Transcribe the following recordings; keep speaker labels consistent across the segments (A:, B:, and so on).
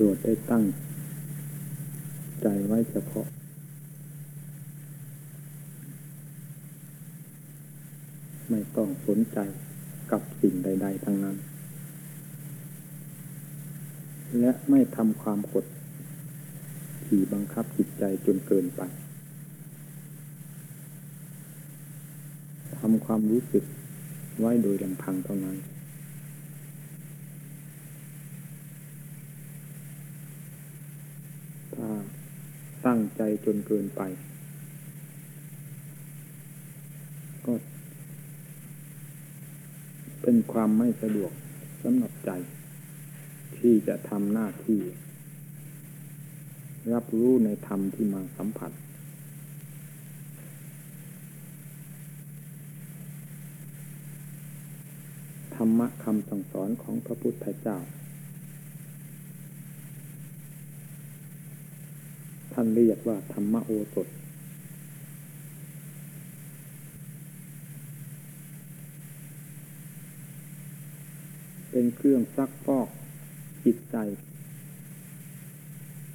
A: โปรได้ตั้ง ใจไว้เฉพาะ ไม่ต้องสนใจกับสิ่งใด ๆ ทั้งนั้น และไม่ทำความกดขี่บังคับจิตใจจนเกินไปทำความรู้สึกไว้โดยลำพังเท่านั้น ถ้าตั้งใจจนเกินไป ก็เป็นความไม่สะดวกสำหรับใจ ที่จะทำหน้าที่ รับรู้ในธรรมที่มาสัมผัส ธรรมะคำสั่งสอนของพระพุทธเจ้า ท่านเรียกว่าธรรมโอสถ เป็นเครื่องซักฟอกจิตใจ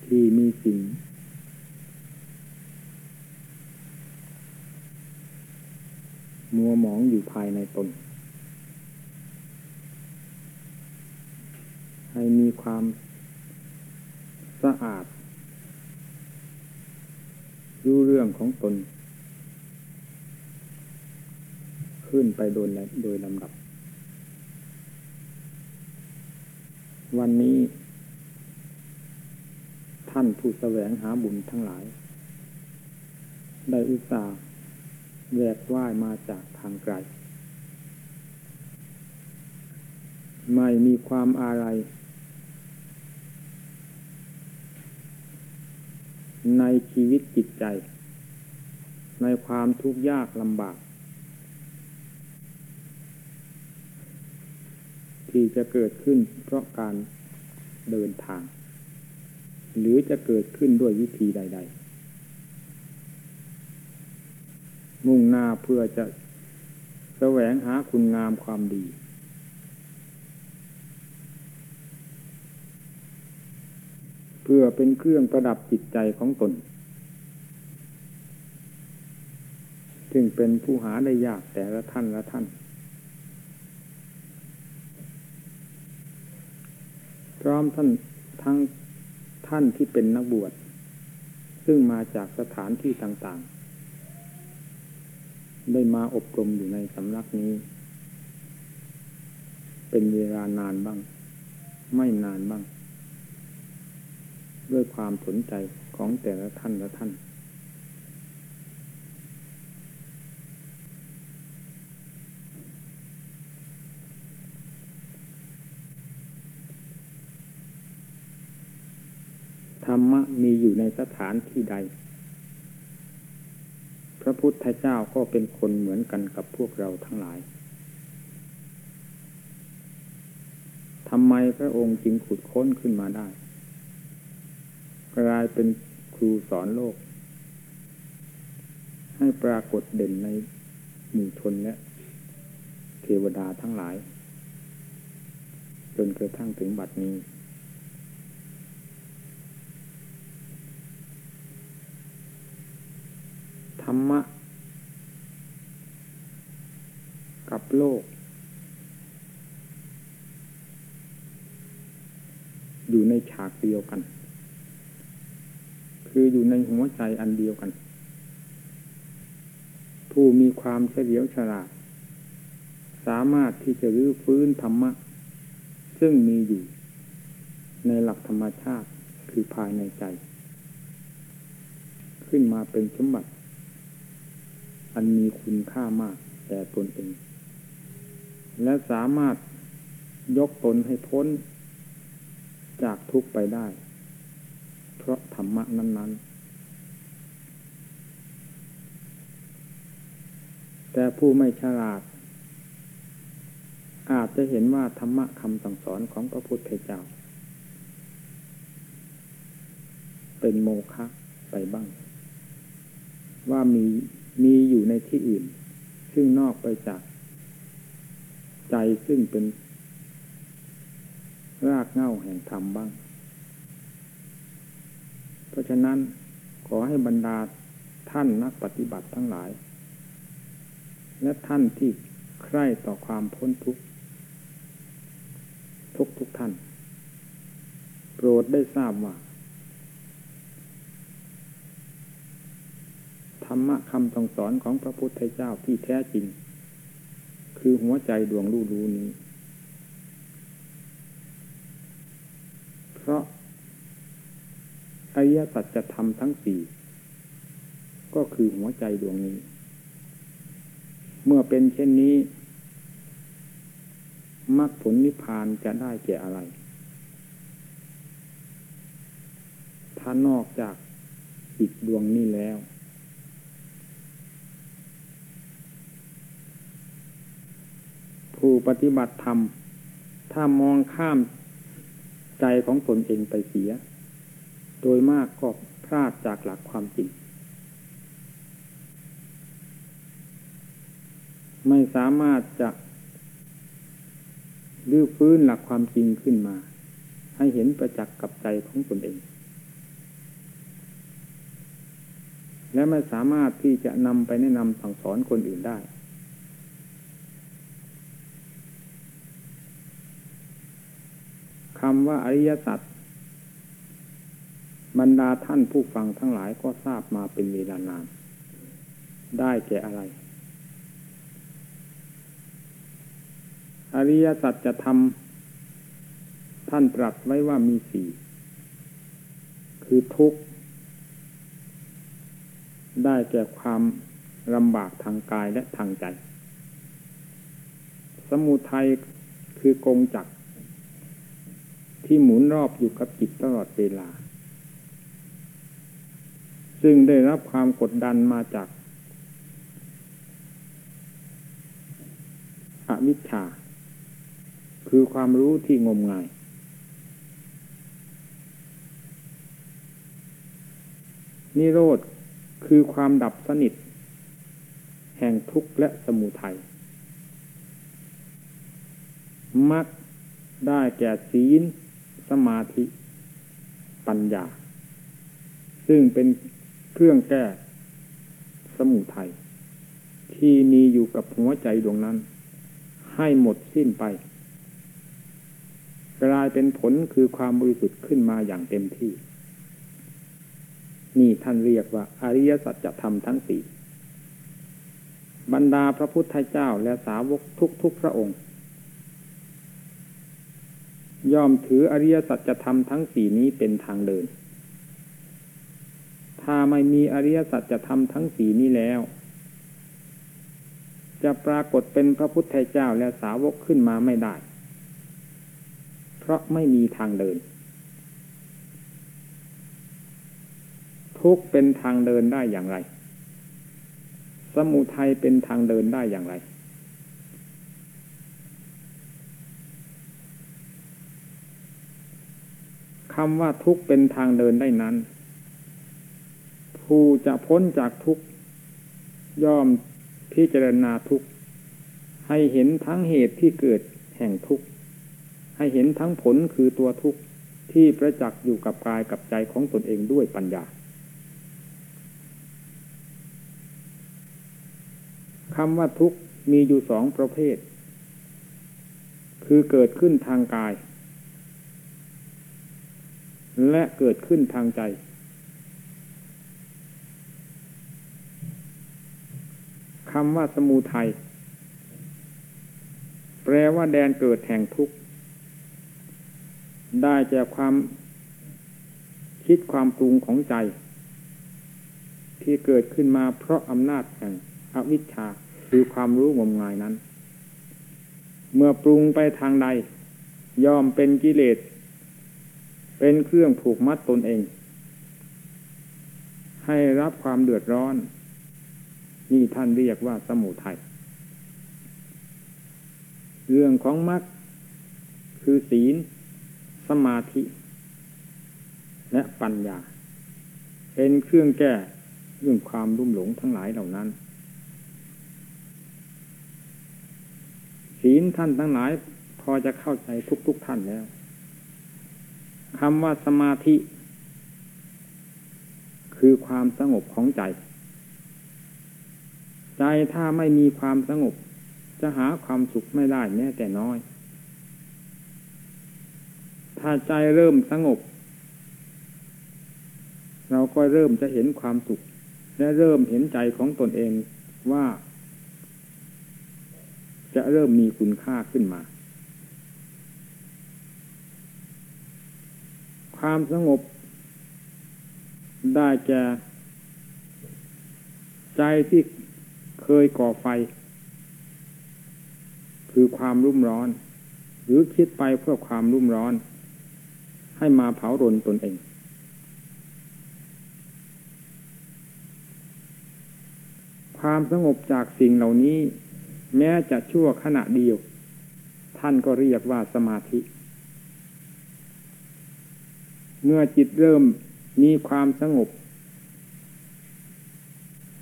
A: ที่มีสิ่งมัวหมองอยู่ภายในตน ให้มีความสะอาด รู้เรื่องของตน ขึ้นไปโดยโดยลำดับ วันนี้ ท่านผู้แสวงหาบุญทั้งหลาย ได้อุตส่าห์แวกว่ายมาจากทางไกล ไม่มีความอะไร ในชีวิตจิตใจ ในความทุกข์ยากลำบาก ที่จะเกิดขึ้นเพราะการเดินทาง หรือจะเกิดขึ้นด้วยวิธีใด ๆ มุ่งหน้าเพื่อจะแสวงหาคุณงามความดี พื่อเป็นเครื่องประดับจิตใจของตนจึงเป็นผู้หาได้ยากแต่ละท่านละท่าน พร้อมท่านทั้งท่านที่เป็นนักบวช ซึ่งมาจากสถานที่ต่างๆ ได้มาอบรมอยู่ในสำนักนี้ เป็นเวลานานบ้าง ไม่นานบ้าง ด้วยความสนใจของแต่ละท่านละท่าน ธรรมะมีอยู่ในสถานที่ใด พระพุทธเจ้าก็เป็นคนเหมือนกันกับพวกเราทั้งหลายทำไมพระองค์จึงขุดค้นขึ้นมาได้ กลายเป็นครูสอนโลก ให้ปรากฏเด่นในหมู่ชนและเทวดาทั้งหลาย จนกระทั่งถึงบัดนี้ ธรรมะ กับโลก อยู่ในฉากเดียวกัน คืออยู่ในหัวใจอันเดียวกัน ผู้มีความเฉลียวฉลาด สามารถที่จะรื้อฟื้นธรรมะ ซึ่งมีอยู่ ในหลักธรรมชาติคือภายในใจ ขึ้นมาเป็นสมบัติ อันมีคุณค่ามากแก่ตนเอง และสามารถยกตนให้พ้นจากทุกไปได้ เพราะธรรมะนั้น ๆ แต่ผู้ไม่ฉลาด อาจจะเห็นว่าธรรมะคำสั่งสอนของพระพุทธเจ้า เป็นโมฆะไปบ้าง ว่ามีมีอยู่ในที่อื่น ซึ่งนอกไปจาก ใจซึ่งเป็นรากเหง้าแห่งธรรมบ้าง เพราะฉะนั้นขอให้บรรดาท่านนักปฏิบัติทั้งหลาย และท่านที่ใคร่ต่อความพ้นทุกข์ทุกทุกท่าน โปรดได้ทราบว่า ธรรมะคำสองสอนของพระพุทธเจ้าที่แท้จริง คือหัวใจดวงรู้รู้นี้ เพราะ อริยสัจธรรมทั้งสี่ก็คือหัวใจดวงนี้ เมื่อเป็นเช่นนี้มรรคผลนิพพานจะได้แก่อะไร ถ้านอกจากอีกดวงนี้แล้ว ผู้ปฏิบัติธรรม ถ้ามองข้ามใจของตนเองไปเสีย โดยมากก็พลาดจากหลักความจริง ไม่สามารถจะลื้อฟื้นหลักความจริงขึ้นมา ให้เห็นประจักษ์กับใจของตนเอง และไม่สามารถที่จะนำไปแนะนำสั่งสอนคนอื่นได้ คำว่าอริยสัจ บรรดาท่านผู้ฟังทั้งหลายก็ทราบมาเป็นเวลานาน ได้แก่อะไร อริยสัจจะทำท่านตรัสไว้ว่ามีสี่ คือทุกข์ ได้แก่ความลำบากทางกายและทางใจ สมุทัยคือกงจักที่หมุนรอบอยู่กับจิตตลอดเวลา ซึ่งได้รับความกดดันมาจากอวิชชา คือความรู้ที่งมงาย นิโรธคือความดับสนิท แห่งทุกข์และสมุทัยมักได้แก่ศีล สมาธิ ปัญญา ซึ่งเป็น เครื่องแก้ สมุทัยที่มีอยู่กับหัวใจดวงนั้น ให้หมดสิ้นไป กลายเป็นผลคือความบริสุทธิ์ขึ้นมาอย่างเต็มที่ นี่ท่านเรียกว่าอริยสัจธรรมทั้งสี่บรรดาพระพุทธเจ้าและสาวกทุกๆพระองค์ยอมถืออริยสัจธรรมทั้งสี่นี้เป็นทางเดิน ถ้าไม่มีอริยสัจธรรมทั้งสี่นี้แล้ว จะปรากฏเป็นพระพุทธเจ้าและสาวกขึ้นมาไม่ได้ เพราะไม่มีทางเดิน ทุกเป็นทางเดินได้อย่างไร สมุทัยเป็นทางเดินได้อย่างไรคำว่าทุกเป็นทางเดินได้นั้น ผู้จะพ้นจากทุกย่อมพิจารณาทุกให้เห็นทั้งเหตุที่เกิดแห่งทุกข์ให้เห็นทั้งผลคือตัวทุกข์ที่ประจักษ์อยู่กับกายกับใจของตนเองด้วยปัญญาคำว่าทุกข์มีอยู่สองประเภท คือเกิดขึ้นทางกาย และเกิดขึ้นทางใจ คำว่าสมูทัยแปลว่าแดนเกิดแห่งทุกข์ได้จากความคิดความปรุงของใจ ที่เกิดขึ้นมาเพราะอำนาจแห่งอวิชชาคือความรู้งมงายนั้น เมื่อปรุงไปทางใด ยอมเป็นกิเลส เป็นเครื่องผูกมัดตนเอง ให้รับความเดือดร้อน นี่ท่านเรียกว่าสมุทยัยเรื่องของมรรคคือศีล สมาธิ และปัญญา เป็นเครื่องแก้เรื่องความรุ่มหลงทั้งหลายเหล่านั้น ศีลท่านทั้งหลายพอจะเข้าใจทุกๆทท่านแล้วคำว่าสมาธิ คือความสงบของใจ ใจถ้าไม่มีความสงบ จะหาความสุขไม่ได้แม้แต่น้อย ถ้าใจเริ่มสงบ เราก็เริ่มจะเห็นความสุข และเริ่มเห็นใจของตนเองว่า จะเริ่มมีคุณค่าขึ้นมา ความสงบ ได้แก่ใจที่ เคยก่อไฟ คือความรุ่มร้อน หรือคิดไปเพื่อความรุ่มร้อน ให้มาเผารนตนเอง ความสงบจากสิ่งเหล่านี้ แม้จะชั่วขณะเดียว ท่านก็เรียกว่าสมาธิ เมื่อจิตเริ่มมีความสงบ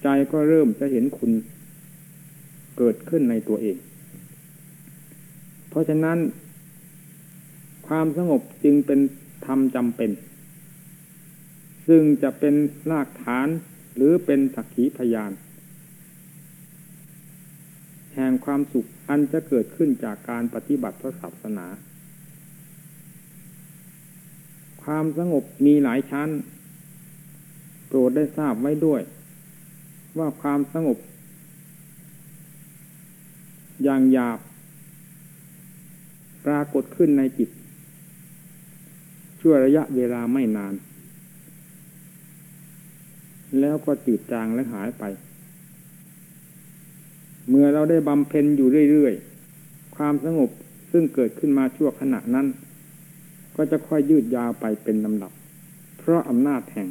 A: ใจก็เริ่มจะเห็นคุณเกิดขึ้นในตัวเอง เพราะฉะนั้น ความสงบจึงเป็นธรรมจำเป็น ซึ่งจะเป็นรากฐานหรือเป็นสักขีพยาน แห่งความสุขอันจะเกิดขึ้นจากการปฏิบัติพระศาสนา ความสงบมีหลายชั้น โปรดได้ทราบไว้ด้วย ว่าความสงบ อย่างหยาบ ปรากฏขึ้นในจิต ชั่วระยะเวลาไม่นาน แล้วก็จืดจางและหายไป เมื่อเราได้บำเพ็ญอยู่เรื่อยๆ ความสงบซึ่งเกิดขึ้นมาชั่วขณะนั้น ก็จะค่อยยืดยาวไปเป็นลำดับ เพราะอำนาจแห่ง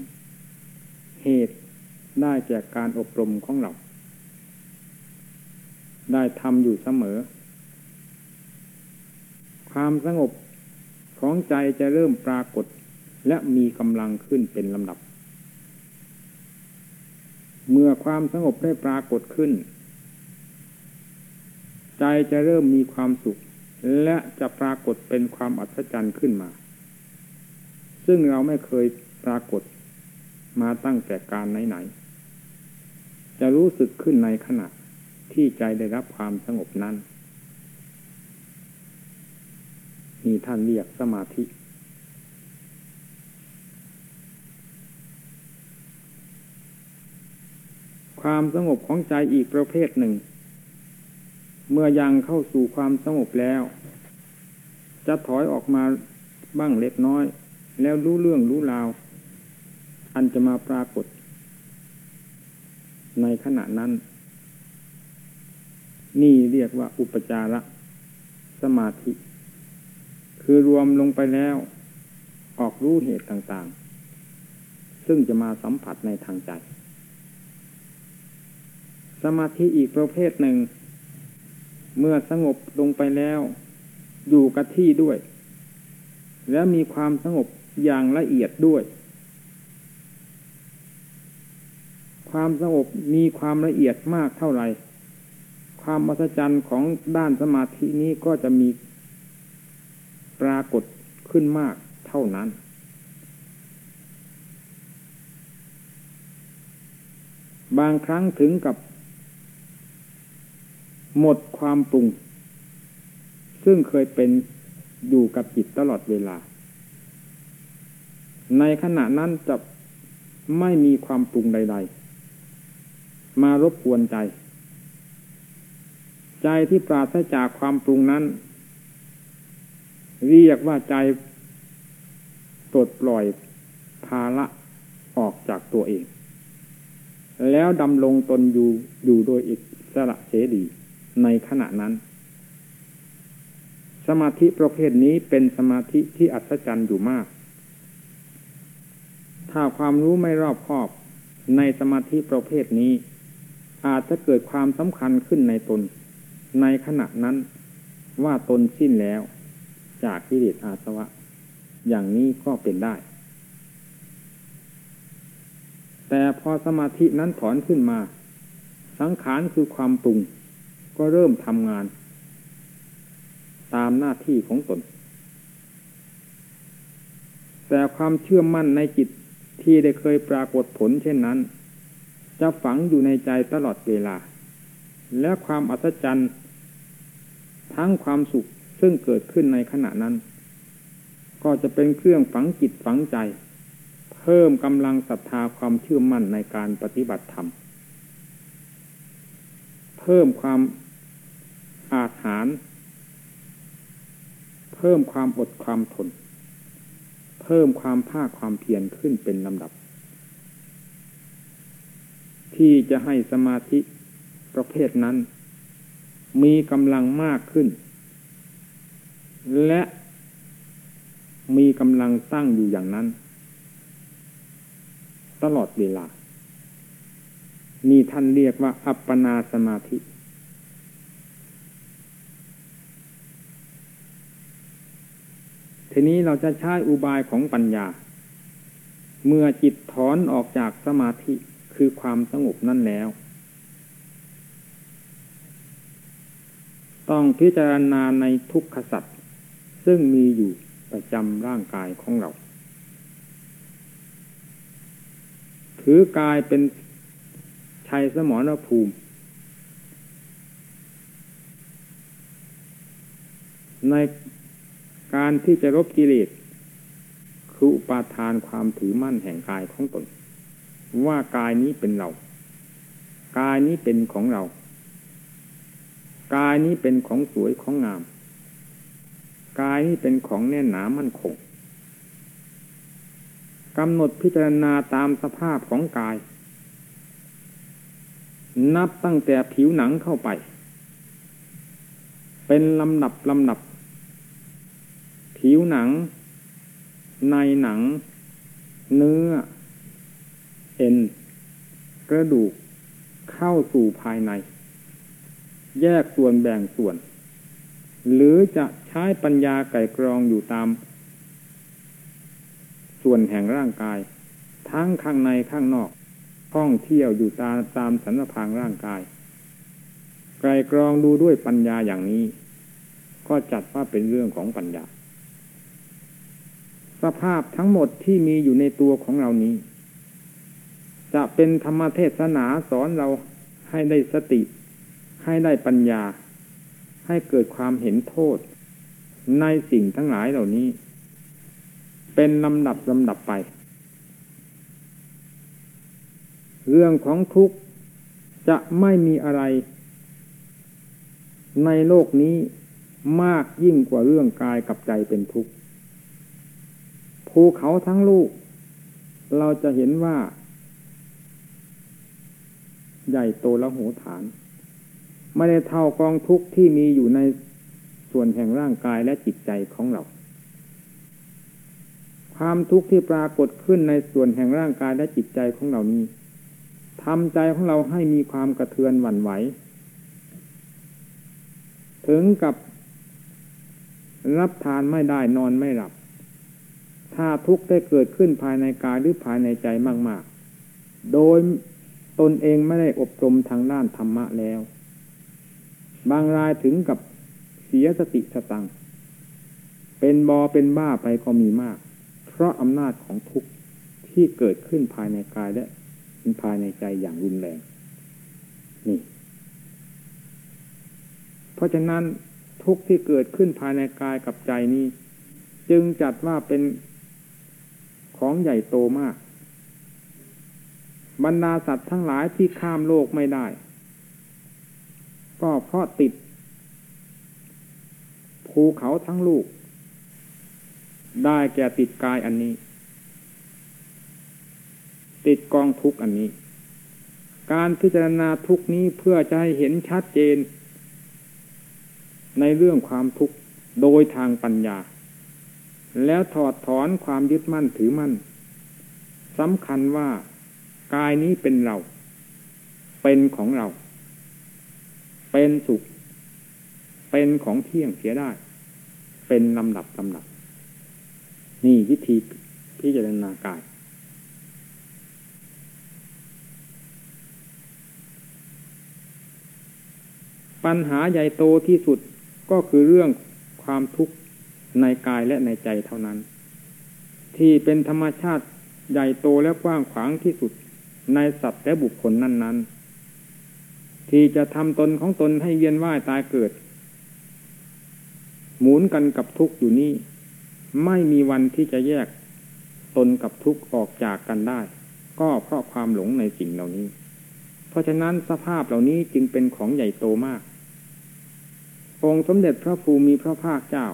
A: เหตุ ได้แก่การอบรมของเรา ได้ทำอยู่เสมอ ความสงบของใจจะเริ่มปรากฏและมีกำลังขึ้นเป็นลำดับ เมื่อความสงบได้ปรากฏขึ้น ใจจะเริ่มมีความสุข และจะปรากฏเป็นความอัศจรรย์ขึ้นมา ซึ่งเราไม่เคยปรากฏมาตั้งแต่การไหนๆ จะรู้สึกขึ้นในขณะที่ใจได้รับความสงบนั้นมีท่านเรียกสมาธิ ความสงบของใจอีกประเภทหนึ่ง เมื่อยังเข้าสู่ความสงบแล้ว จะถอยออกมาบ้างเล็กน้อย แล้วรู้เรื่องรู้ราว อันจะมาปรากฏ ในขณะนั้น นี่เรียกว่าอุปจาระสมาธิ คือรวมลงไปแล้ว ออกรู้เหตุต่างๆ ซึ่งจะมาสัมผัสในทางใจ สมาธิอีกประเภทหนึ่ง เมื่อสงบลงไปแล้ว อยู่กับที่ด้วย และมีความสงบอย่างละเอียดด้วย ความสงบมีความละเอียดมากเท่าไหร่ ความมหัศจรรย์ของด้านสมาธินี้ก็จะมีปรากฏขึ้นมากเท่านั้น บางครั้งถึงกับ หมดความปรุง ซึ่งเคยเป็นอยู่กับจิตตลอดเวลา ในขณะนั้นจะไม่มีความปรุงใด ๆ มารบกวนใจ ใจที่ปราศจากความปรุงนั้น เรียกว่าใจปลดปล่อยภาระออกจากตัวเอง แล้วดำลงตนอยู่อยู่โดยอิสระเสดีในขณะนั้น สมาธิประเภทนี้เป็นสมาธิที่อัศจรรย์อยู่มาก ถ้าความรู้ไม่รอบคอบในสมาธิประเภทนี้ อาจจะเกิดความสำคัญขึ้นในตน ในขณะนั้นว่าตนสิ้นแล้วจากกิเลสอาสวะ อย่างนี้ก็เป็นได้ แต่พอสมาธินั้นถอนขึ้นมา สังขารคือความปรุง ก็เริ่มทำงาน ตามหน้าที่ของตน แต่ความเชื่อมั่นในจิตที่ได้เคยปรากฏผลเช่นนั้น จะฝังอยู่ในใจตลอดเวลา และความอัศจรรย์ ทั้งความสุขซึ่งเกิดขึ้นในขณะนั้น ก็จะเป็นเครื่องฝังจิตฝังใจ เพิ่มกำลังศรัทธาความเชื่อมั่นในการปฏิบัติธรรม เพิ่มความอาหารเพิ่มความอดความทน เพิ่มความภาคความเพียรขึ้นเป็นลำดับ ที่จะให้สมาธิประเภทนั้น มีกำลังมากขึ้น และมีกำลังตั้งอยู่อย่างนั้น ตลอดเวลา นี่ท่านเรียกว่าอัปปนาสมาธิ ทีนี้เราจะใช้อุบายของปัญญา เมื่อจิตถอนออกจากสมาธิ คือความสงบนั่นแล้ว ต้องพิจารณาในทุกขสัตว์ซึ่งมีอยู่ประจำร่างกายของเรา ถือกายเป็นชัยสมรภูมิ ในการที่จะรบกิเลสคืออุปาทานความถือมั่นแห่งกายของตน ว่ากายนี้เป็นเรา กายนี้เป็นของเรา กายนี้เป็นของสวยของงาม กายนี้เป็นของแน่นหนามั่นคงกำหนดพิจารณาตามสภาพของกาย นับตั้งแต่ผิวหนังเข้าไป เป็นลำดับลำดับ ผิวหนัง ในหนัง เนื้อ เอ็นกระดูกเข้าสู่ภายใน แยกส่วนแบ่งส่วน หรือจะใช้ปัญญาไก่กรองอยู่ตาม ส่วนแห่งร่างกาย ทั้งข้างในข้างนอกท่องเที่ยวอยู่ตามตามสันพางร่างกาย ไกลกรองดูด้วยปัญญาอย่างนี้ ก็จัดว่าเป็นเรื่องของปัญญา สภาพทั้งหมดที่มีอยู่ในตัวของเรานี้ จะเป็นธรรมเทศนาสอนเราให้ได้สติ ให้ได้ปัญญา ให้เกิดความเห็นโทษ ในสิ่งทั้งหลายเหล่านี้ เป็นลำดับลำดับไป เรื่องของทุกข์จะไม่มีอะไร ในโลกนี้มากยิ่งกว่าเรื่องกายกับใจเป็นทุกข์ภูเขาทั้งลูก เราจะเห็นว่า ใหญ่โตและโหฐาน ไม่ได้เท่ากองทุกข์ที่มีอยู่ในส่วนแห่งร่างกายและจิตใจของเรา ความทุกข์ที่ปรากฏขึ้นในส่วนแห่งร่างกายและจิตใจของเรานี้ทำใจของเราให้มีความกระเทือนหวั่นไหว ถึงกับรับทานไม่ได้นอนไม่หลับ ถ้าทุกข์ได้เกิดขึ้นภายในกายหรือภายในใจมาก ๆ โดย ตนเองไม่ได้อบรมทางด้านธรรมะแล้ว บางรายถึงกับเสียสติสตัง เป็นบอเป็นบ้าไปก็มีมาก เพราะอำนาจของทุกข์ที่เกิดขึ้นภายในกายและภายในใจอย่างรุนแรง นี่ เพราะฉะนั้นทุกข์ที่เกิดขึ้นภายในกายกับใจนี้ จึงจัดว่าเป็นของใหญ่โตมาก บรรดาสัตว์ทั้งหลายที่ข้ามโลกไม่ได้ ก็เพราะติด ภูเขาทั้งลูก ได้แก่ติดกายอันนี้ ติดกองทุกอันนี้ การพิจารณาทุกนี้เพื่อจะให้เห็นชัดเจน ในเรื่องความทุกข์โดยทางปัญญา แล้วถอดถอนความยึดมั่นถือมั่นสำคัญว่า กายนี้เป็นเรา เป็นของเรา เป็นสุข เป็นของเที่ยงเสียได้ เป็นลำดับลำดับ นี่วิธีพิจารณากาย ปัญหาใหญ่โตที่สุดก็คือเรื่องความทุกข์ในกายและในใจเท่านั้น ที่เป็นธรรมชาติใหญ่โตและกว้างขวางที่สุด ในสัตว์และบุคคลนั้น ๆ ที่จะทำตนของตนให้เวียนว่ายตายเกิด หมุนกันกับทุกข์อยู่นี่ ไม่มีวันที่จะแยกตนกับทุกข์ออกจากกันได้ ก็เพราะความหลงในสิ่งเหล่านี้ เพราะฉะนั้นสภาพเหล่านี้จึงเป็นของใหญ่โตมาก องค์สมเด็จพระภูมิพระภาคเจ้า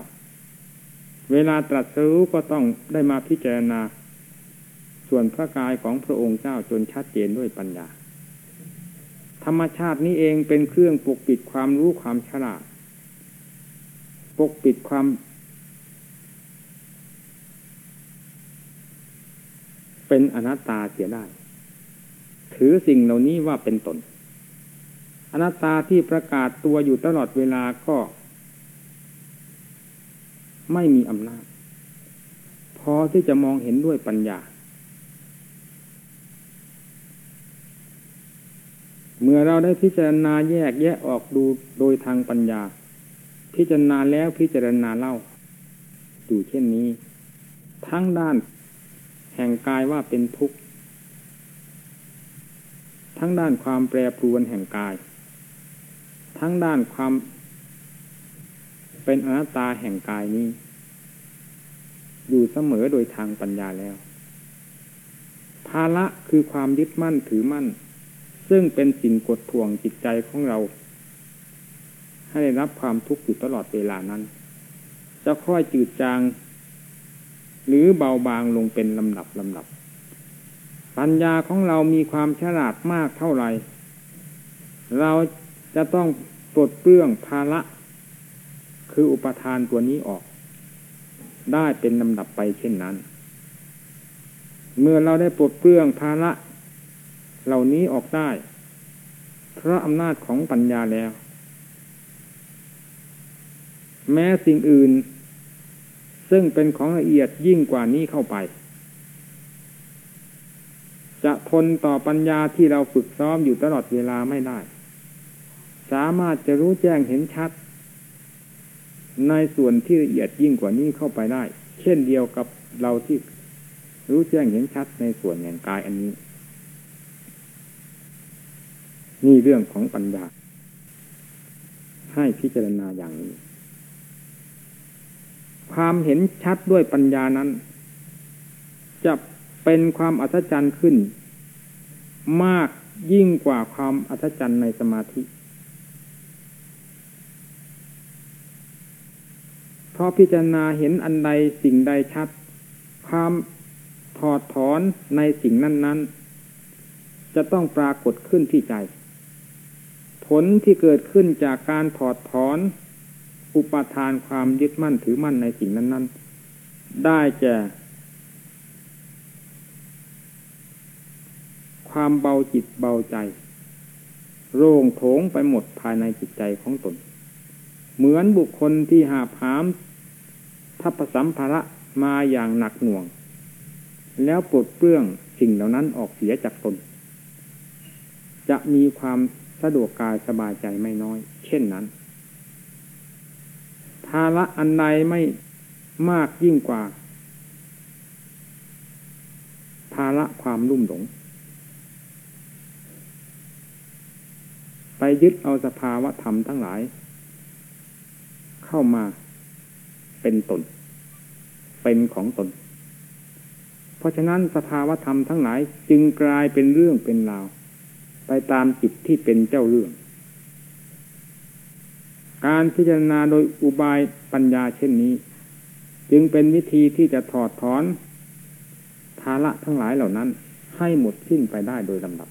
A: เวลาตรัสรู้ก็ต้องได้มาพิจารณา ส่วนพระกายของพระองค์เจ้าจนชัดเจนด้วยปัญญา ธรรมชาตินี้เองเป็นเครื่องปกปิดความรู้ความฉลาด ปกปิดความเป็นอนัตตาเสียได้ ถือสิ่งเหล่านี้ว่าเป็นตน อนัตตาที่ประกาศตัวอยู่ตลอดเวลาก็ ไม่มีอำนาจ พอที่จะมองเห็นด้วยปัญญา เมื่อเราได้พิจารณาแยกแยะออกดูโดยทางปัญญา พิจารณาแล้วพิจารณาเล่าอยู่เช่นนี้ ทั้งด้านแห่งกายว่าเป็นทุกข์ ทั้งด้านความแปรปรวนแห่งกาย ทั้งด้านความ เป็นอนัตตาแห่งกายนี้ อยู่เสมอโดยทางปัญญาแล้ว ภาระคือความยึดมั่นถือมั่น ซึ่งเป็นสิ่งกดท่วงจิตใจของเรา ให้ได้รับความทุกข์อยู่ตลอดเวลานั้น จะค่อยจืดจาง หรือเบาบางลงเป็นลำดับลำดับ ปัญญาของเรามีความฉลาดมากเท่าไหร่ เราจะต้องปลดเปลื้องภาระคืออุปทานตัวนี้ออก ได้เป็นลำดับไปเช่นนั้น เมื่อเราได้ปลดเปลื้องภาระ เหล่านี้ออกได้ เพราะอำนาจของปัญญาแล้ว แม้สิ่งอื่น ซึ่งเป็นของละเอียดยิ่งกว่านี้เข้าไป จะทนต่อปัญญาที่เราฝึกซ้อมอยู่ตลอดเวลาไม่ได้ สามารถจะรู้แจ้งเห็นชัด ในส่วนที่ละเอียดยิ่งกว่านี้เข้าไปได้ เช่นเดียวกับเราที่รู้แจ้งเห็นชัดในส่วนแห่งกายอันนี้ นี่เรื่องของปัญญา ให้พิจารณาอย่างนี้ ความเห็นชัดด้วยปัญญานั้น จะเป็นความอัศจรรย์ขึ้น มากยิ่งกว่าความอัศจรรย์ในสมาธิ เพราะพิจารณาเห็นอันใดสิ่งใดชัด ความถอดถอนในสิ่งนั้น ๆ จะต้องปรากฏขึ้นที่ใจ ผลที่เกิดขึ้นจากการถอดถอน อุปทานความยึดมั่นถือมั่นในสิ่งนั้น ๆ ได้แก่ความเบาจิตเบาใจโร่งโถงไปหมดภายในจิตใจของตน เหมือนบุคคลที่หาผามทัพสัมภาระมาอย่างหนักหน่วง แล้วปลดเปลื้องสิ่งเหล่านั้นออกเสียจากตน จะมีความ สะดวกกายสบายใจไม่น้อย เช่นนั้น ภาระอันใดไม่มากยิ่งกว่า ภาระความรุ่มหลง ไปยึดเอาสภาวะธรรมทั้งหลาย เข้ามาเป็นตน เป็นของตน เพราะฉะนั้นสภาวะธรรมทั้งหลายจึงกลายเป็นเรื่องเป็นราว ไปตามจิตที่เป็นเจ้าเรื่อง การพิจารณาโดยอุบายปัญญาเช่นนี้ จึงเป็นวิธีที่จะถอดถอนภาระทั้งหลายเหล่านั้น ให้หมดสิ้นไปได้โดยลำดับ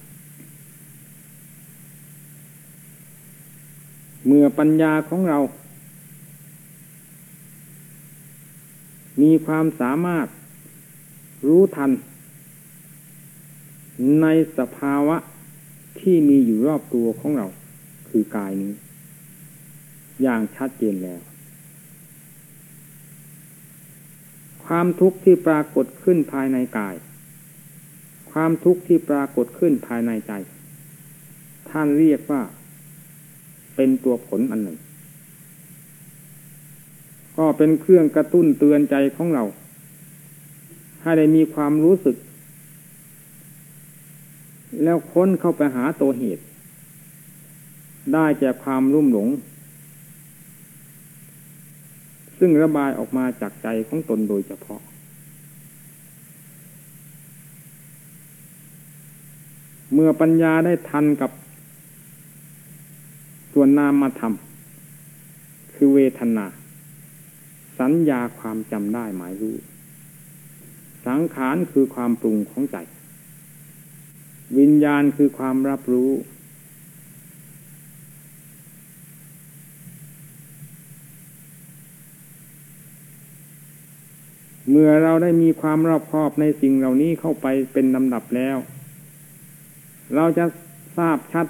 A: เมื่อปัญญาของเรา มีความสามารถรู้ทัน ในสภาวะ ที่มีอยู่รอบตัวของเรา คือกายนี้ อย่างชัดเจนแล้ว ความทุกข์ที่ปรากฏขึ้นภายในกาย ความทุกข์ที่ปรากฏขึ้นภายในใจ ท่านเรียกว่า เป็นตัวผลอันหนึ่ง ก็เป็นเครื่องกระตุ้นเตือนใจของเรา ให้ได้มีความรู้สึก แล้วค้นเข้าไปหาตัวเหตุ ได้แก่ความรุ่มหลง ซึ่งระบายออกมาจากใจของตนโดยเฉพาะ เมื่อปัญญาได้ทันกับ ส่วนนามมาทำคือเวทนา สัญญาความจำได้หมายรู้ สังขารคือความปรุงของใจ วิญญาณคือความรับรู้ เมื่อเราได้มีความรอบคอบในสิ่งเหล่านี้เข้าไปเป็นลำดับแล้ว เราจะทราบชัด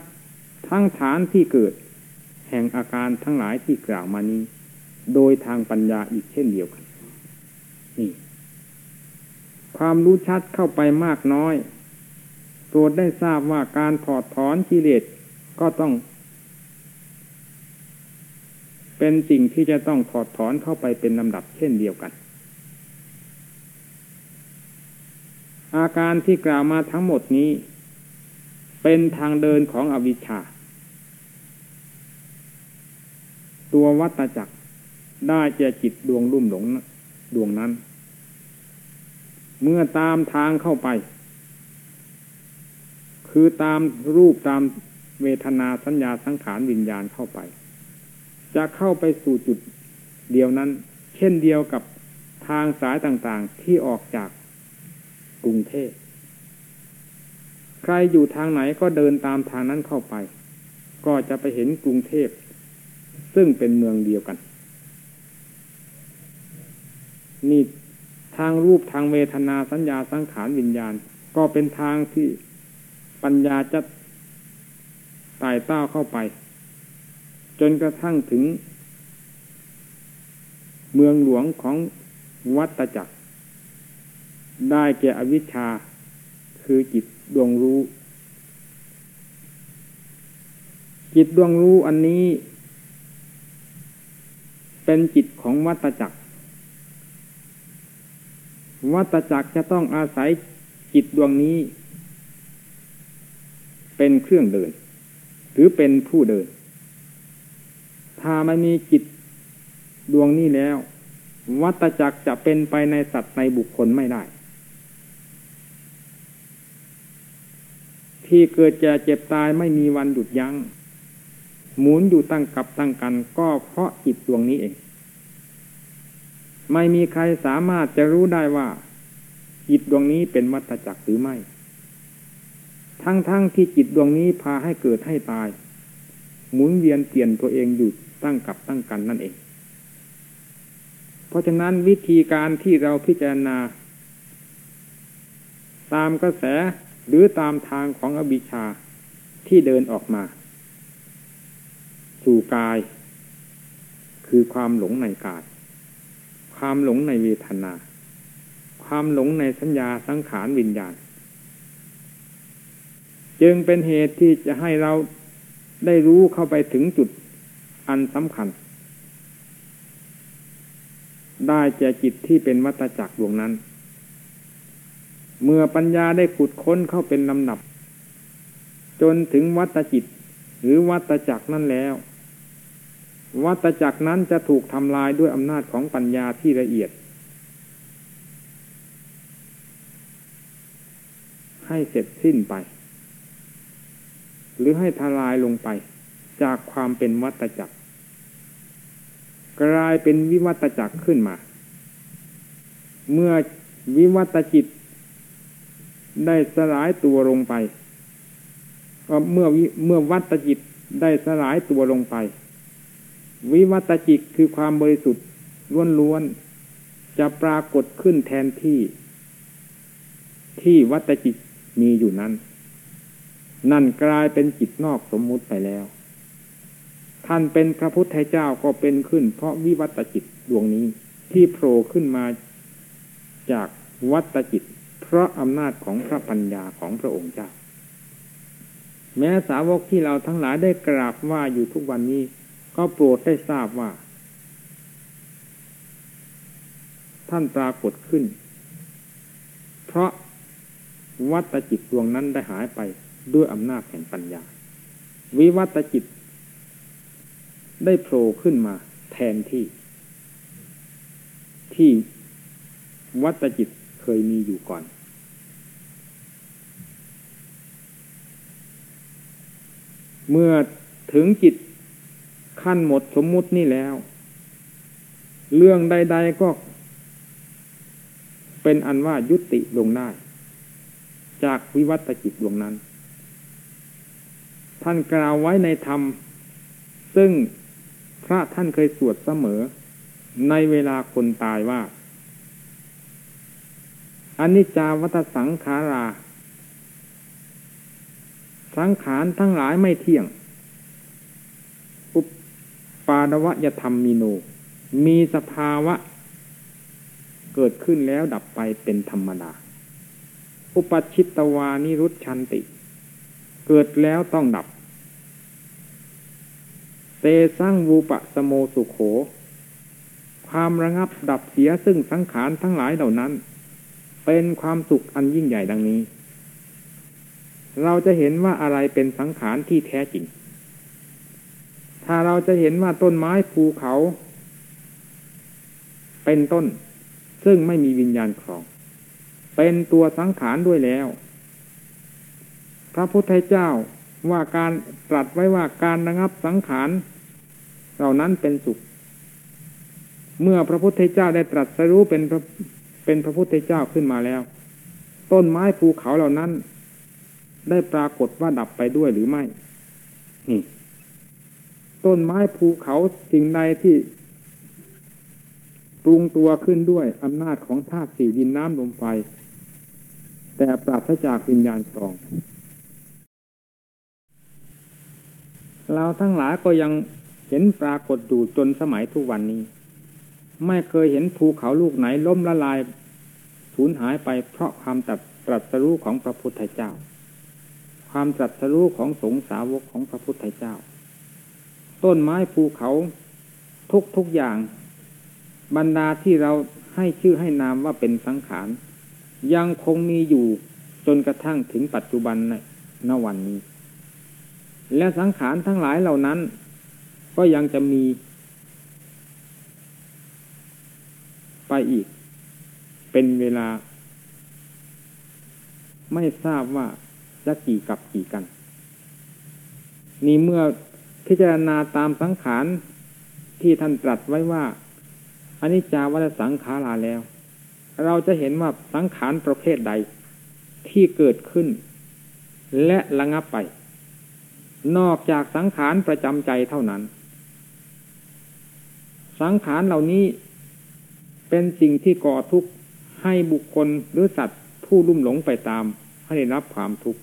A: ทั้งฐานที่เกิด แห่งอาการทั้งหลายที่กล่าวมานี้ โดยทางปัญญาอีกเช่นเดียวกัน นี่ ความรู้ชัดเข้าไปมากน้อย โปรดได้ทราบว่าการถอดถอนกิเลสก็ต้อง เป็นสิ่งที่จะต้องถอดถอนเข้าไปเป็นลำดับเช่นเดียวกัน อาการที่กล่าวมาทั้งหมดนี้ เป็นทางเดินของอวิชชา ตัววัตจักรได้แก่จิตดวงรุ่มหลงดวงนั้น เมื่อตามทางเข้าไป คือตามรูปตามเวทนาสัญญาสังขารวิญญาณเข้าไป จะเข้าไปสู่จุดเดียวนั้น เช่นเดียวกับทางสายต่างๆ ที่ออกจากกรุงเทพใครอยู่ทางไหนก็เดินตามทางนั้นเข้าไป ก็จะไปเห็นกรุงเทพ ซึ่งเป็นเมืองเดียวกันนี่ทางรูปทางเวทนาสัญญาสังขารวิญญาณ ก็เป็นทางที่ ปัญญาจะไต่เต้าเข้าไป จนกระทั่งถึง เมืองหลวงของวัตจักร ได้แก่อวิชชาคือจิตดวงรู้ จิตดวงรู้อันนี้ เป็นจิตของวัตจักร วัตจักรจะต้องอาศัยจิตดวงนี้ เป็นเครื่องเดิน หรือเป็นผู้เดิน ถ้าไม่มีจิตดวงนี้แล้ว วัตจักรจะเป็นไปในสัตว์ในบุคคลไม่ได้ ที่เกิดแก่เจ็บตายไม่มีวันหยุดยัง้งหมุนอยู่ตั้งกับตั้งกันก็เพราะจิตดวงนี้เอง ไม่มีใครสามารถจะรู้ได้ว่าจิตดวงนี้เป็นวัตจักรหรือไม่ ทั้งๆทที่จิตดวงนี้พาให้เกิดให้ตาย หมุนเวียนเปลี่ยนตัวเองอยู่ตั้งกับตั้งกันนั่นเอง เพราะฉะนั้นวิธีการที่เราพิจารณา ตามกระแสหรือตามทางของอบิชาที่เดินออกมา สู่กาย คือความหลงในกาย ความหลงในเวทนา ความหลงในสัญญาสังขารวิญญาณ จึงเป็นเหตุที่จะให้เราได้รู้เข้าไปถึงจุดอันสำคัญ ได้แก่จิตที่เป็นวัตจักรดวงนั้น เมื่อปัญญาได้ขุดค้นเข้าเป็นลำดับ จนถึงวัตจิต หรือวัตจักรนั่นแล้ว วัตจักรนั้นจะถูกทำลายด้วยอำนาจของปัญญาที่ละเอียด ให้เสร็จสิ้นไป หรือให้ทลายลงไป จากความเป็นวัตจักร กลายเป็นวิวัตจักรขึ้นมา เมื่อวิวัตจิต ได้สลายตัวลงไปเมื่อเมื่อวัตจิตได้สลายตัวลงไป วิวัตจิตคือความบริสุทธิ์ล้วนๆจะปรากฏขึ้นแทนที่ ที่วัตจิตมีอยู่นั้น นั่นกลายเป็นจิตนอกสมมุติไปแล้ว ท่านเป็นพระพุทธเจ้าก็เป็นขึ้น เพราะวิวัตจิตดวงนี้ที่โผล่ขึ้นมาจากวัตจิต เพราะอำนาจของพระปัญญาของพระองค์เจ้า แม้สาวกที่เราทั้งหลายได้กราบว่าอยู่ทุกวันนี้ ก็โปรดได้ทราบว่า ท่านปรากฏขึ้น เพราะวัตจิตดวงนั้นได้หายไป ด้วยอำนาจแห่งปัญญา วิวัตจิต ได้โผล่ขึ้นมาแทนที่ ที่วัตจิตเคยมีอยู่ก่อน เมื่อถึงจิตขั้นหมดสมมุตินี่แล้ว เรื่องใด ๆ ก็เป็นอันว่ายุติลงได้ จากวิวัตจิตดวงนั้น ท่านกล่าวไว้ในธรรม ซึ่งพระท่านเคยสวดเสมอ ในเวลาคนตายว่าอนิจจาวัตสังขารา สังขารทั้งหลายไม่เที่ยง อุปปาดวะยธรรมมีโน มีสภาวะ เกิดขึ้นแล้วดับไปเป็นธรรมดา อุปชิตตวานิรุชันติ เกิดแล้วต้องดับ เตสร้างวูปะสโมสุโข ความระงับดับเสียซึ่งสังขารทั้งหลายเหล่านั้น เป็นความสุขอันยิ่งใหญ่ดังนี้ เราจะเห็นว่าอะไรเป็นสังขารที่แท้จริง ถ้าเราจะเห็นว่าต้นไม้ภูเขา เป็นต้น ซึ่งไม่มีวิญญาณครอง เป็นตัวสังขารด้วยแล้ว พระพุทธเจ้าว่าการตรัสไว้ว่าการระงับสังขาร เหล่านั้นเป็นสุข เมื่อพระพุทธเจ้าได้ตรัสรู้เป็นพระเป็นพระพุทธเจ้าขึ้นมาแล้ว ต้นไม้ภูเขาเหล่านั้น ได้ปรากฏว่าดับไปด้วยหรือไม่ นี่ ต้นไม้ภูเขาสิ่งใดที่ปรุงตัวขึ้นด้วยอำนาจของธาตุสี่ดินน้ำลมไฟ แต่ปราศจากวิญญาณสอง เราทั้งหลายก็ยัง เห็นปรากฏอยู่จนสมัยทุกวันนี้ ไม่เคยเห็นภูเขาลูกไหนล้มละลายสูญหายไปเพราะความตัดตรัสรู้ของพระพุทธเจ้า ความตรัสรู้ของสงสาวกของพระพุทธเจ้า ต้นไม้ภูเขาทุกทุกอย่าง บรรดาที่เราให้ชื่อให้นามว่าเป็นสังขาร ยังคงมีอยู่จนกระทั่งถึงปัจจุบันในวันนี้ และสังขารทั้งหลายเหล่านั้น ก็ยังจะมี ไปอีก เป็นเวลา ไม่ทราบว่าจะกี่กับกี่กัน นี่เมื่อพิจารณาตามสังขารที่ท่านตรัสไว้ว่าอนิจจาวัฏสังขาราแล้ว เราจะเห็นว่าสังขารประเภทใดที่เกิดขึ้น และระงับไป นอกจากสังขารประจำใจเท่านั้น สังขารเหล่านี้เป็นสิ่งที่ก่อทุกข์ให้บุคคลหรือสัตว์ผู้ลุ่มหลงไปตามให้ได้รับความทุกข์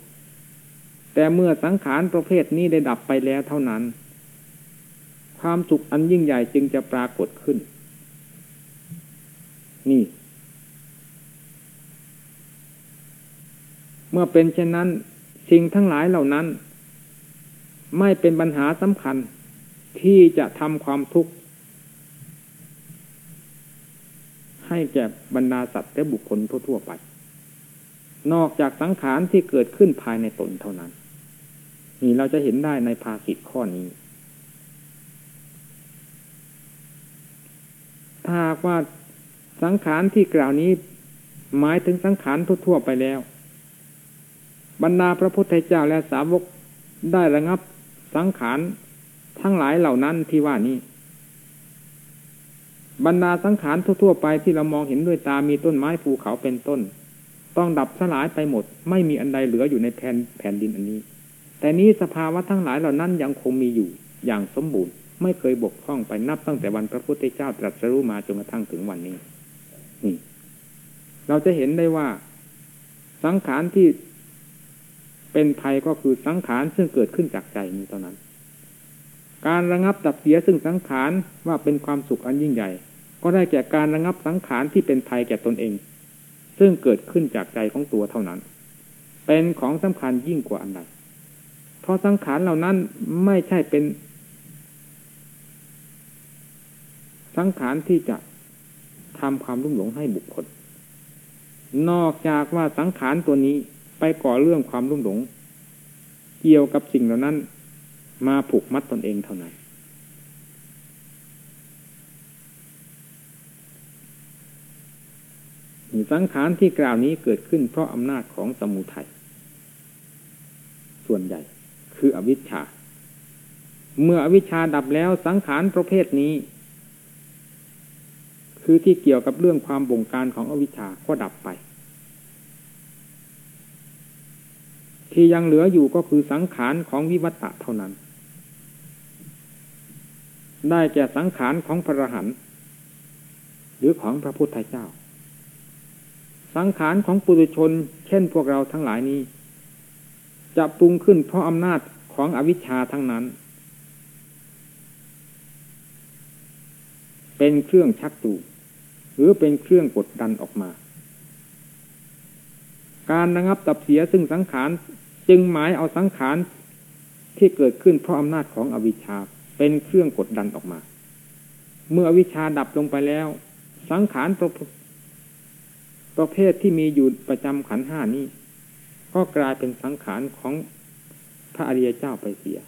A: แต่เมื่อสังขารประเภทนี้ได้ดับไปแล้วเท่านั้น ความสุขอันยิ่งใหญ่จึงจะปรากฏขึ้น นี่ เมื่อเป็นเช่นนั้น สิ่งทั้งหลายเหล่านั้น ไม่เป็นปัญหาสำคัญที่จะทำความทุกข์ ให้แก่บรรดาสัตว์และบุคคลทั่วๆไป นอกจากสังขารที่เกิดขึ้นภายในตนเท่านั้น นี่เราจะเห็นได้ในภาษิตข้อนี้ ถ้าว่าสังขารที่กล่าวนี้หมายถึงสังขารทั่วๆไปแล้ว บรรดาพระพุทธเจ้าและสาวกได้ระงับสังขารทั้งหลายเหล่านั้นที่ว่านี้ บรรดาสังขารทั่วๆไปที่เรามองเห็นด้วยตามีต้นไม้ภูเขาเป็นต้น ต้องดับสลายไปหมด ไม่มีอันใดเหลืออยู่ในแผ่นแผ่นดินอันนี้ แต่นี้สภาวะทั้งหลายเหล่านั้นยังคงมีอยู่อย่างสมบูรณ์ไม่เคยบกพร่องไปนับตั้งแต่วันพระพุทธเจ้าตรัสรู้มาจนกระทั่งถึงวันนี้นี่ เราจะเห็นได้ว่า สังขารที่เป็นภัยก็คือสังขารซึ่งเกิดขึ้นจากใจนี้เท่านั้น การระงับดับเสียซึ่งสังขารว่าเป็นความสุขอันยิ่งใหญ่ ก็ได้แก่การระงับสังขารที่เป็นภัยแก่ตนเอง ซึ่งเกิดขึ้นจากใจของตัวเท่านั้น เป็นของสำคัญยิ่งกว่าอันใดเพราะสังขารเหล่านั้นไม่ใช่เป็น สังขารที่จะทำความรุ่มหลงให้บุคคล นอกจากว่าสังขารตัวนี้ไปก่อเรื่องความรุ่มหลง เกี่ยวกับสิ่งเหล่านั้น มาผูกมัดตนเองเท่านั้น สังขารที่กล่าวนี้เกิดขึ้นเพราะอำนาจของสมุทัยส่วนใหญ่ คืออวิชชา เมื่ออวิชชาดับแล้วสังขารประเภทนี้ คือที่เกี่ยวกับเรื่องความบงการของอวิชชาก็ดับไป ที่ยังเหลืออยู่ก็คือสังขารของวิวัตตะเท่านั้น ได้แก่สังขารของพระหันต์หรือของพระพุทธเจ้า สังขารของปุถุชน เช่นพวกเราทั้งหลายนี้ จะปรุงขึ้นเพราะอำนาจของอวิชชาทั้งนั้น เป็นเครื่องชักจูหรือเป็นเครื่องกดดันออกมา การระงับตับเสียซึ่งสังขารจึงหมายเอาสังขารที่เกิดขึ้นเพราะอำนาจของอวิชชาเป็นเครื่องกดดันออกมา เมื่ออวิชชาดับลงไปแล้ว สังขาร ประเภทที่มีอยู่ประจำขันห้านี้ ก็กลายเป็นสังขารของพระอริยเจ้าไปเสีย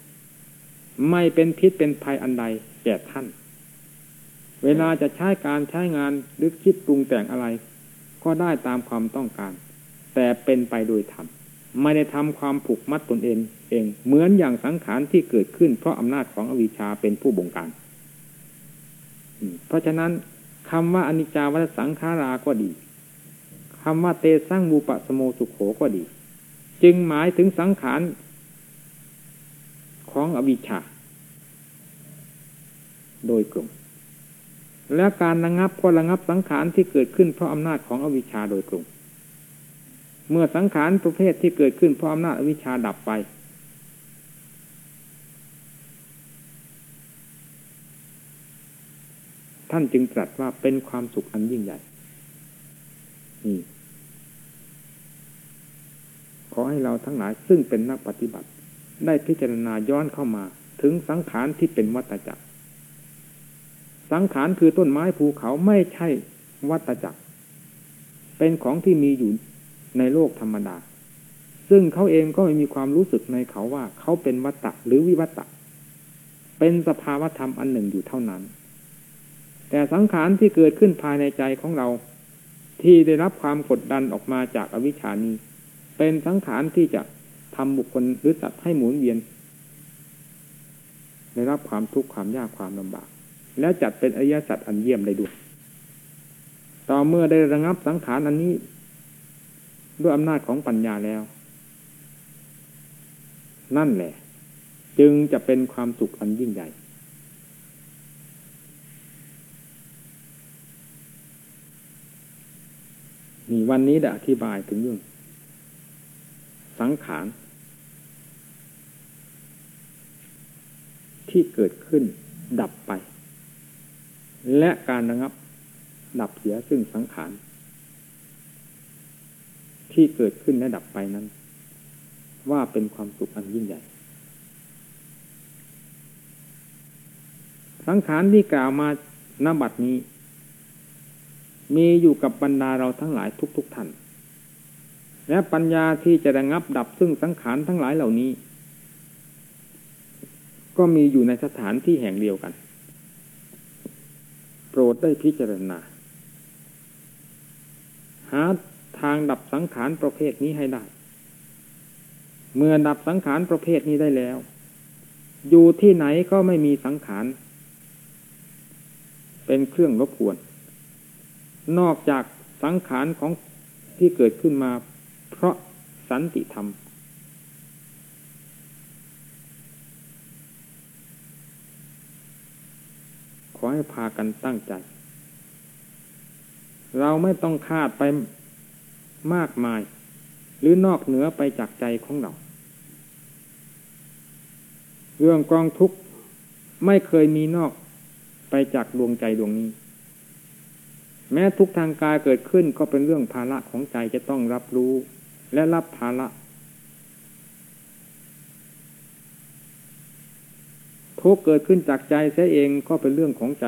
A: ไม่เป็นพิษเป็นภัยอันใดแก่ท่าน เวลาจะใช้การใช้งานหรือคิดปรุงแต่งอะไร ก็ได้ตามความต้องการ แต่เป็นไปโดยธรรมไม่ได้ทำความผูกมัดตนเองเอง เหมือนอย่างสังขารที่เกิดขึ้น เพราะอำนาจของอวิชชาเป็นผู้บงการ เพราะฉะนั้นคำว่าอนิจจาวัฏสังขาราก็ดี คำว่าเตสร้างบูปะสโมสุขโขก็ดี จึงหมายถึงสังขารของอวิชชา โดยกลุ่ม และการระงับก็ระงับสังขารที่เกิดขึ้นเพราะอำนาจของอวิชชาโดยกลุ่ม เมื่อสังขารประเภทที่เกิดขึ้นเพราะอำนาจอวิชชาดับไป ท่านจึงตรัสว่าเป็นความสุขอันยิ่งใหญ่นี่ ขอให้เราทั้งหลายซึ่งเป็นนักปฏิบัติ ได้พิจารณาย้อนเข้ามา ถึงสังขารที่เป็นวัตจักร สังขารคือต้นไม้ภูเขาไม่ใช่วัตจักร เป็นของที่มีอยู่ในโลกธรรมดา ซึ่งเขาเองก็ไม่มีความรู้สึกในเขาว่า เขาเป็นวัตตะหรือวิวัตตะ เป็นสภาวธรรมอันหนึ่งอยู่เท่านั้น แต่สังขารที่เกิดขึ้นภายในใจของเรา ที่ได้รับความกดดันออกมาจากอวิชานี้ เป็นสังขารที่จะทำบุคคลหรือสัตว์ให้หมุนเวียนได้รับความทุกข์ความยากความลำบาก และจัดเป็นอริยสัจอันเยี่ยมได้ด้วย ต่อเมื่อได้ระงับสังขารอันนี้ ด้วยอำนาจของปัญญาแล้ว นั่นแหละ จึงจะเป็นความสุขอันยิ่งใหญ่นี่วันนี้ได้อธิบายถึงเรื่อง สังขาร ที่เกิดขึ้นดับไป และการระงับ ดับเสียซึ่งสังขาร ที่เกิดขึ้นและดับไปนั้น ว่าเป็นความสุขอันยิ่งใหญ่ สังขารที่กล่าวมานบัดนี้ มีอยู่กับบรรดาเราทั้งหลายทุกๆทท่าน และปัญญาที่จะระงับดับซึ่งสังขารทั้งหลายเหล่านี้ ก็มีอยู่ในสถานที่แห่งเดียวกัน โปรดได้พิจารณา หาทางดับสังขารประเภทนี้ให้ได้ เมื่อดับสังขารประเภทนี้ได้แล้ว อยู่ที่ไหนก็ไม่มีสังขารเป็นเครื่องรบกวน นอกจากสังขารของที่เกิดขึ้นมา เพราะสันติธรรม ขอให้พากันตั้งใจ เราไม่ต้องคาดไปมากมาย หรือนอกเหนือไปจากใจของเรา เรื่องกองทุกข์ไม่เคยมีนอกไปจากดวงใจดวงนี้ แม้ทุกทางกายเกิดขึ้นก็เป็นเรื่องภาระของใจจะต้องรับรู้ และรับภาระทุกเกิดขึ้นจากใจเสียเองก็เป็นเรื่องของใจ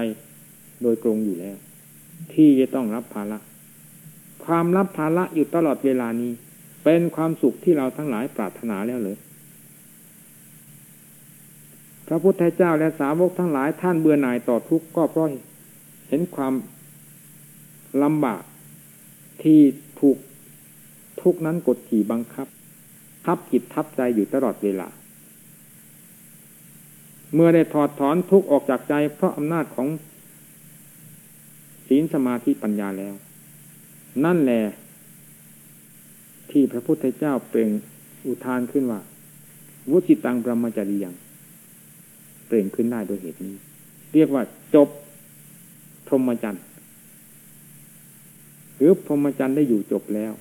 A: โดยตรงอยู่แล้ว ที่จะต้องรับภาระ ความรับภาระอยู่ตลอดเวลานี้ เป็นความสุขที่เราทั้งหลายปรารถนาแล้วเลยพระพุทธเจ้าและสาวกทั้งหลายท่านเบื่อหน่ายต่อทุกข์ก็เพราะเห็นความลำบากที่ถูก ทุกนั้นกดขี่บังคับ ทับจิตทับใจอยู่ตลอดเวลา เมื่อได้ถอดถอนทุกออกจากใจ เพราะอำนาจของศีลสมาธิปัญญาแล้ว นั่นแหละที่พระพุทธเจ้าเปล่งอุทานขึ้นว่า วุจิตังประมาจรียังเปล่งขึ้นได้โดยเหตุนี้ เรียกว่าจบพรหมจรรย์หรือพรหมจรรย์ได้อยู่จบแล้ว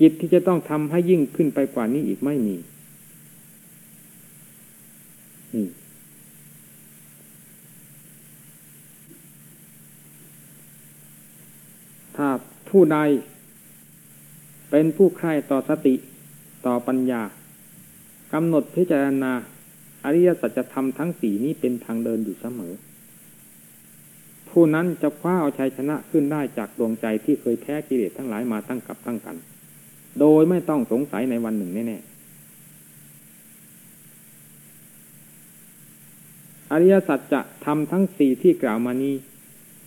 A: กิจที่จะต้องทำให้ยิ่งขึ้นไปกว่านี้อีกไม่มีถ้าผู้ใดเป็นผู้ใคร่ต่อสติต่อปัญญากำหนดพิจารณาอริยสัจธรรมทั้งสี่นี้เป็นทางเดินอยู่เสมอ ผู้นั้นจะคว้าเอาชัยชนะขึ้นได้จากดวงใจที่เคยแพ้กิเลสทั้งหลายมาตั้งกับตั้งกัน โดยไม่ต้องสงสัยในวันหนึ่งแน่ๆอริยสัจจะทำทั้งสี่ที่กล่าวมานี้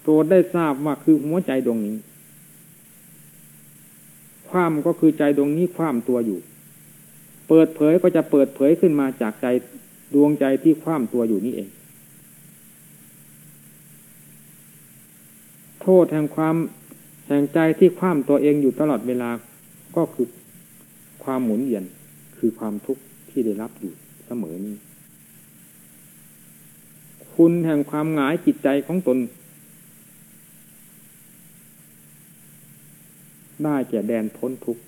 A: โปรดได้ทราบว่าคือหัวใจดวงนี้ ความก็คือใจดวงนี้ความตัวอยู่ เปิดเผยก็จะเปิดเผยขึ้นมาจากใจดวงใจที่คว่ำตัวอยู่นี่เอง โทษแห่งความแห่งใจที่คว่ำตัวเองอยู่ตลอดเวลา ก็คือความหมุนเวียนคือความทุกข์ที่ได้รับอยู่เสมอนี้ คุณแห่งความหงายจิตใจของตน ได้แก่แดนพ้นทุกข์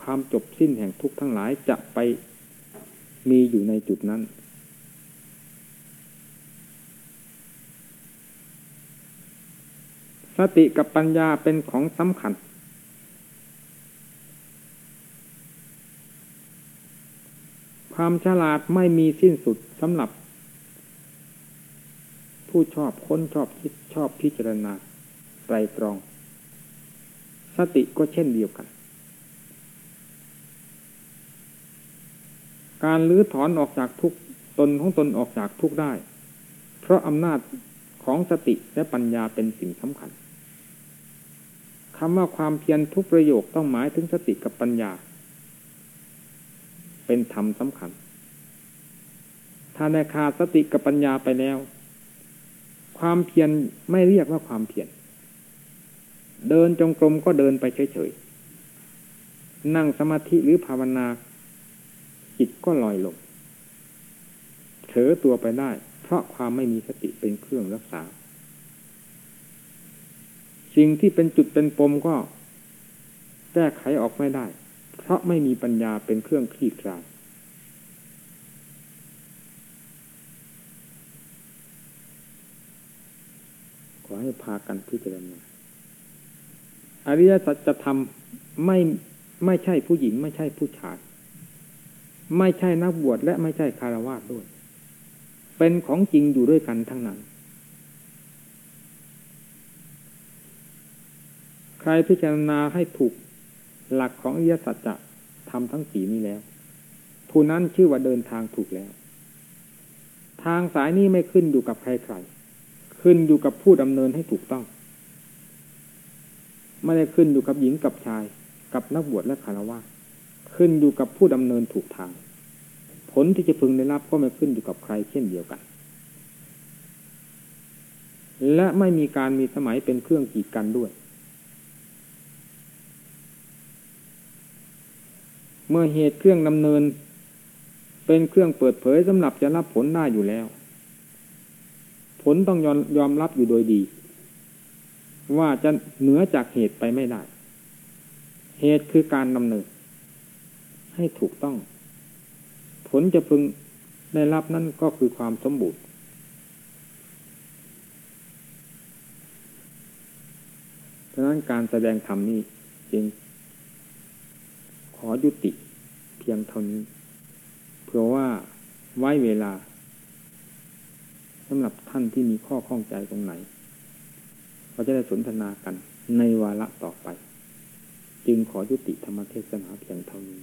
A: ความจบสิ้นแห่งทุกข์ทั้งหลายจะไปมีอยู่ในจุดนั้น สติกับปัญญาเป็นของสำคัญ ความฉลาดไม่มีสิ้นสุดสำหรับ ผู้ชอบค้นชอบคิดชอบพิจารณาไตรตรอง สติก็เช่นเดียวกัน การลื้อถอนออกจากทุกตนของตนออกจากทุกได้ เพราะอำนาจของสติและปัญญาเป็นสิ่งสำคัญ คำว่าความเพียรทุกประโยคต้องหมายถึงสติกับปัญญา เป็นธรรมสำคัญ ถ้าได้ขาดสติกับปัญญาไปแล้ว ความเพียรไม่เรียกว่าความเพียรเดินจงกรมก็เดินไปเฉยๆ นั่งสมาธิหรือภาวนา จิตก็ลอยลงเถอตัวไปได้ เพราะความไม่มีสติเป็นเครื่องรักษา สิ่งที่เป็นจุดเป็นปมก็ แก้ไขออกไม่ได้ เพราะไม่มีปัญญาเป็นเครื่องคลี่คลายขอให้พากันพิจารณาอริยสัจธรรมไม่ไม่ใช่ผู้หญิง ไม่ใช่ผู้ชาย ไม่ใช่นักบวชและไม่ใช่คารวะด้วย เป็นของจริงอยู่ด้วยกันทั้งนั้น ใค รพิจารณาให้ถูกหลักของอริยสัจจะทำทั้งสีนี้แล้ว ผู้นั้นชื่อว่าเดินทางถูกแล้ว ทางสายนี้ไม่ขึ้นอยู่กับใครๆขึ้นอยู่กับผู้ดำเนินให้ถูกต้อง ไม่ได้ขึ้นอยู่กับหญิงกับชาย กับนักบวชและคารวะขึ้นอยู่กับผู้ดำเนินถูกทาง ผลที่จะพึงได้รับก็ไม่ขึ้นอยู่กับใครเช่นเดียวกัน และไม่มีการมีสมัยเป็นเครื่องกีดกันด้วย เมื่อเหตุเครื่องดำเนิน เป็นเครื่องเปิดเผยสำหรับจะรับผลได้อยู่แล้ว ผลต้องยอมยอมรับอยู่โดยดี ว่าจะเหนือจากเหตุไปไม่ได้ เหตุคือการดำเนิน ให้ถูกต้อง ผลจะพึงได้รับนั่นก็คือความสมบูรณ์ฉะนั้นการแสดงธรรมนี้จึง ขอยุติเพียงเท่านี้ เพราะว่าไว้เวลาสำหรับท่านที่มีข้อข้องใจตรงไหนก็จะได้สนทนากันในวาระต่อไป จึงขอยุติธรรมเทศนาเพียงเท่านี้